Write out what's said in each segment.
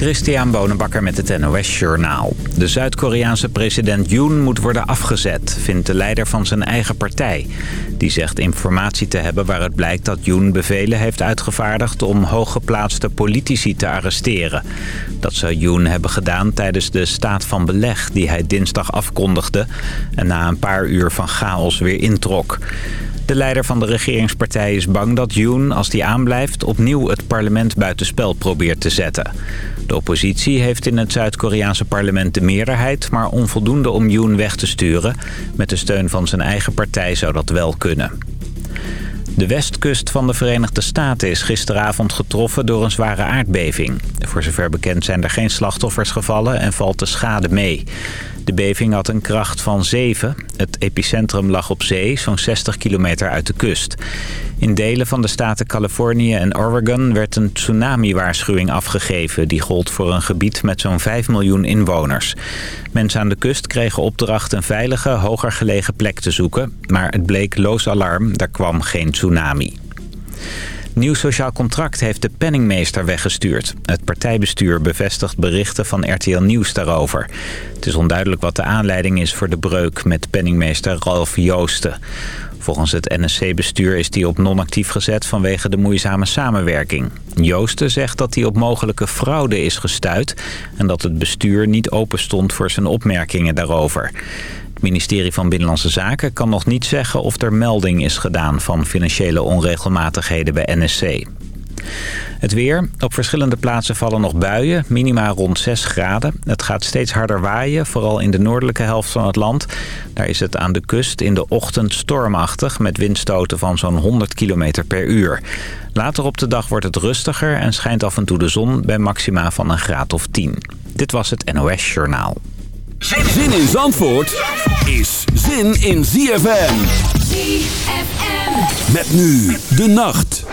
Christian Bonenbakker met het NOS Journaal. De Zuid-Koreaanse president Yoon moet worden afgezet, vindt de leider van zijn eigen partij. Die zegt informatie te hebben waaruit blijkt dat Yoon bevelen heeft uitgevaardigd... om hooggeplaatste politici te arresteren. Dat zou Yoon hebben gedaan tijdens de staat van beleg die hij dinsdag afkondigde... en na een paar uur van chaos weer introk. De leider van de regeringspartij is bang dat Yoon, als die aanblijft... opnieuw het parlement buitenspel probeert te zetten. De oppositie heeft in het Zuid-Koreaanse parlement de meerderheid... maar onvoldoende om Yoon weg te sturen. Met de steun van zijn eigen partij zou dat wel kunnen. De westkust van de Verenigde Staten is gisteravond getroffen door een zware aardbeving. Voor zover bekend zijn er geen slachtoffers gevallen en valt de schade mee. De beving had een kracht van 7. Het epicentrum lag op zee, zo'n 60 kilometer uit de kust. In delen van de staten Californië en Oregon werd een tsunami-waarschuwing afgegeven. Die gold voor een gebied met zo'n 5 miljoen inwoners. Mensen aan de kust kregen opdracht een veilige, hoger gelegen plek te zoeken. Maar het bleek loos alarm, daar kwam geen tsunami. Nieuw Sociaal Contract heeft de penningmeester weggestuurd. Het partijbestuur bevestigt berichten van RTL Nieuws daarover. Het is onduidelijk wat de aanleiding is voor de breuk met penningmeester Ralf Joosten. Volgens het NSC-bestuur is hij op non-actief gezet vanwege de moeizame samenwerking. Joosten zegt dat hij op mogelijke fraude is gestuit... en dat het bestuur niet open stond voor zijn opmerkingen daarover. Het ministerie van Binnenlandse Zaken kan nog niet zeggen of er melding is gedaan van financiële onregelmatigheden bij NSC. Het weer. Op verschillende plaatsen vallen nog buien. Minima rond 6 graden. Het gaat steeds harder waaien, vooral in de noordelijke helft van het land. Daar is het aan de kust in de ochtend stormachtig... met windstoten van zo'n 100 km per uur. Later op de dag wordt het rustiger en schijnt af en toe de zon... bij maxima van een graad of 10. Dit was het NOS Journaal. Zin in Zandvoort is zin in ZFM. ZFM. Met nu de nacht.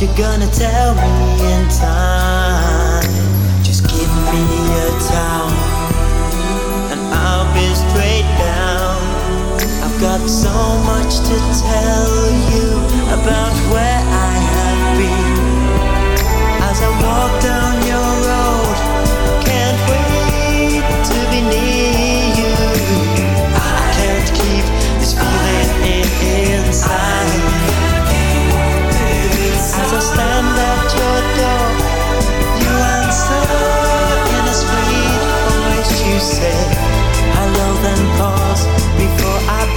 you're gonna tell me in time.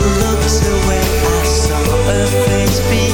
last looks away, I saw her face be.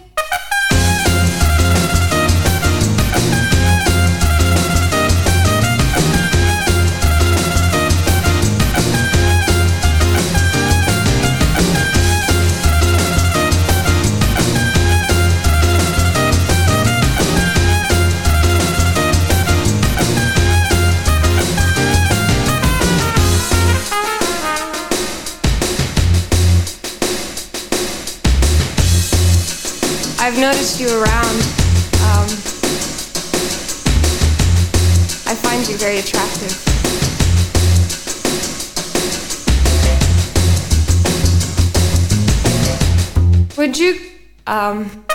Um,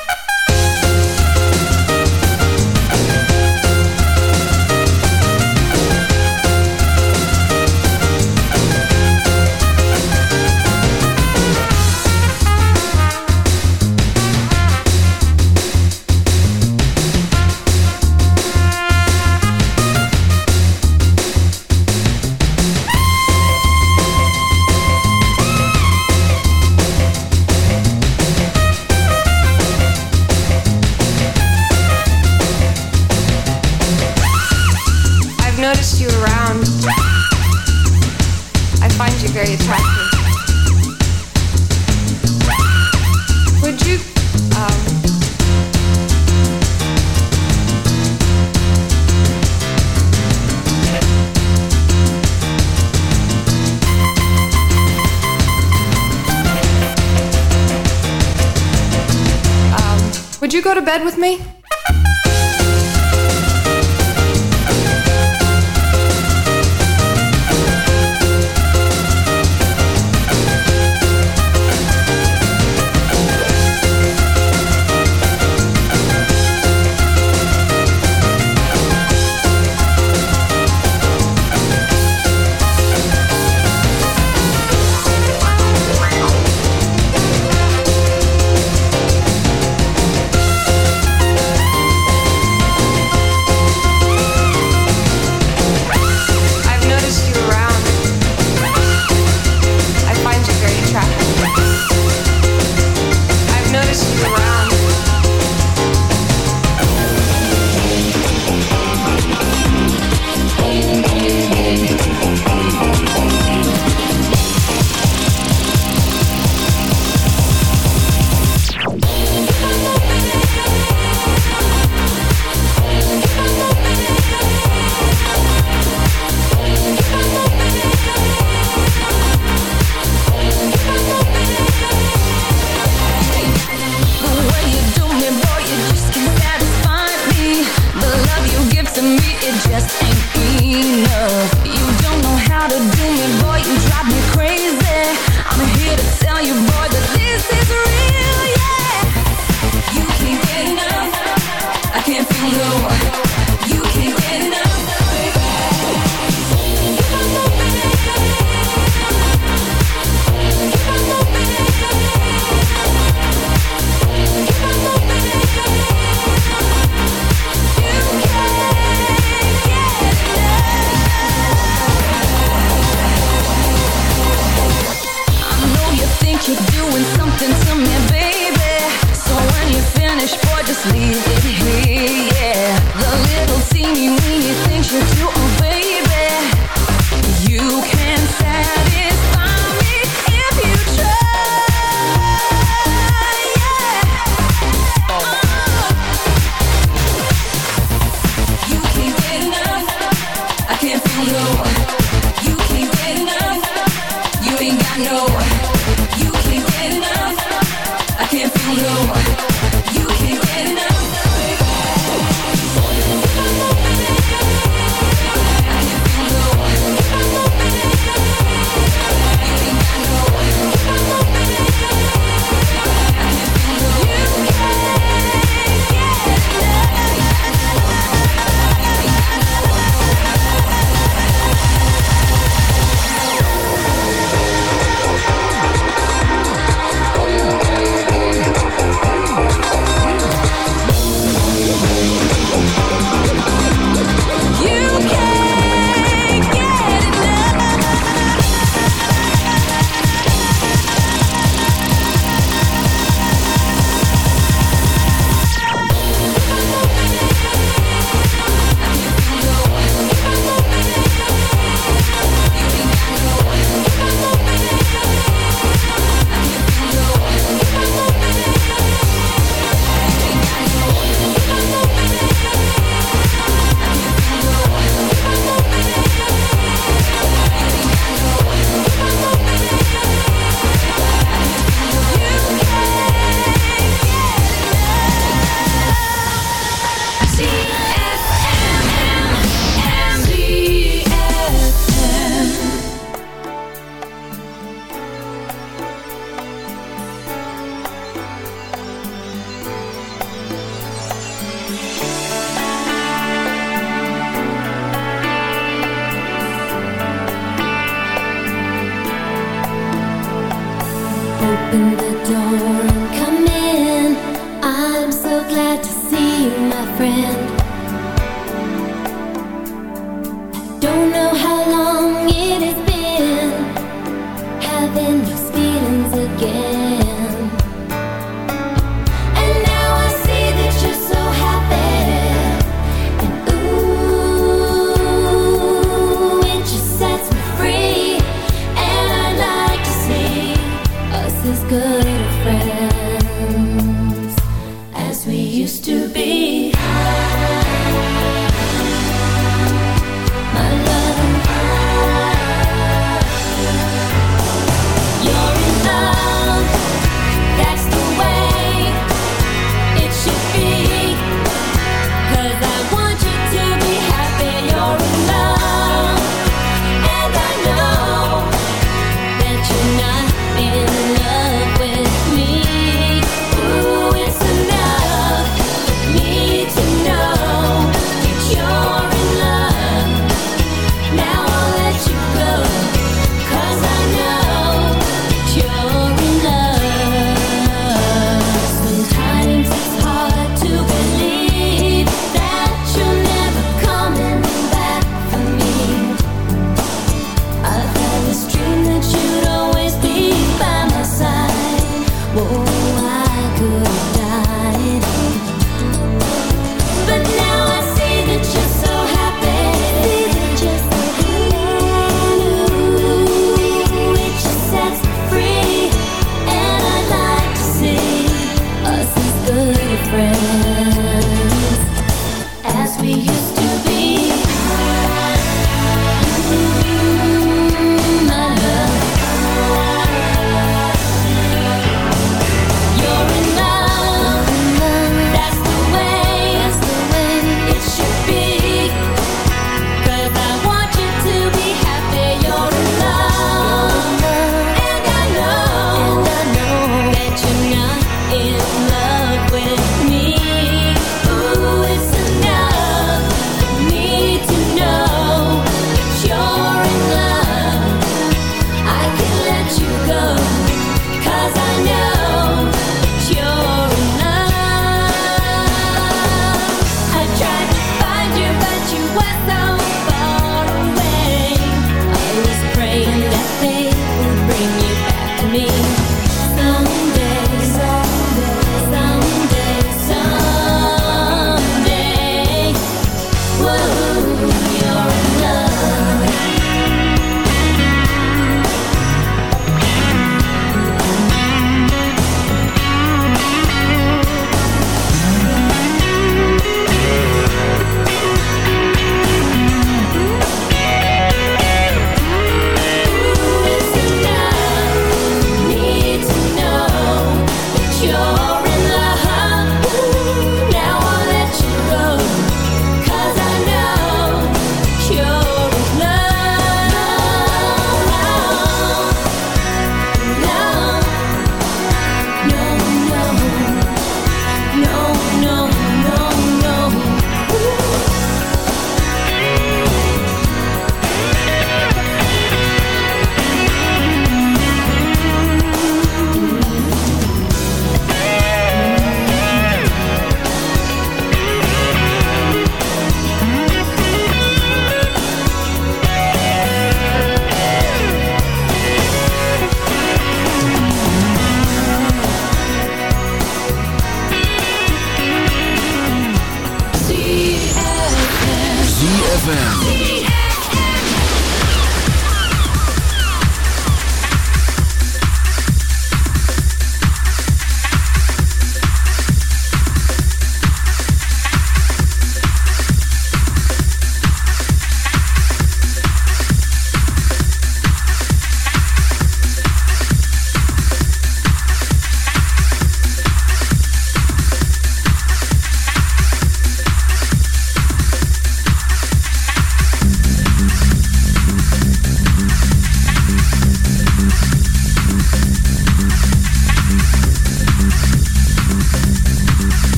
go to bed with me?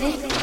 Baby.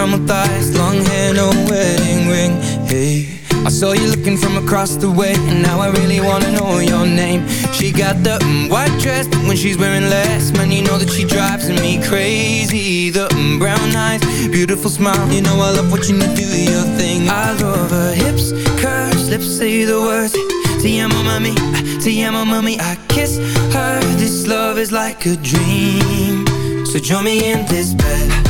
Caramel thighs, long hair, no wedding ring. Hey, I saw you looking from across the way, and now I really wanna know your name. She got the mm, white dress, but when she's wearing less, man, you know that she drives me crazy. The mm, brown eyes, beautiful smile, you know I love watching you do your thing. I love her hips, curves, lips say the words. Te amo, mami, te amo, mami. I kiss her. This love is like a dream. So join me in this bed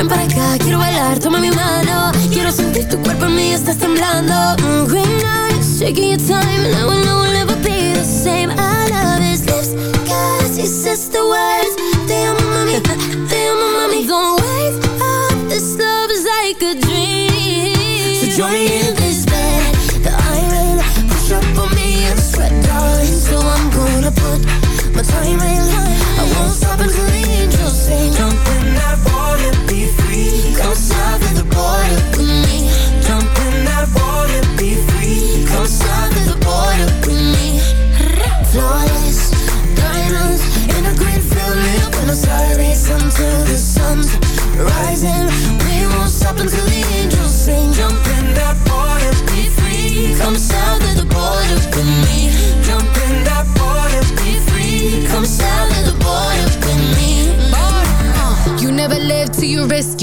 ven para acá, quiero bailar, toma mi mano. Quiero sentir tu cuerpo en mí, estás temblando. Mm, green eyes, taking your time, and I will know we'll never be the same. I love his lips, cause he says the words. Mami, te amo, mami. Don't wake up, this love is like a dream. So join me in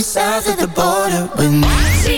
South of the border with me.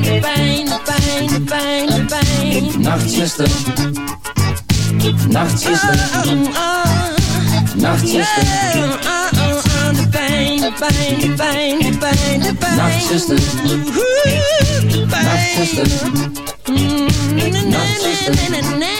aan de pijn, de pijn, de pijn, de pijn. Nachtzuster, Nachtzuster, Nachtzuster, aan de pijn, de pijn, de pijn, de pijn, de pijn. Nachtzuster, Nachtzuster, Nachtzuster.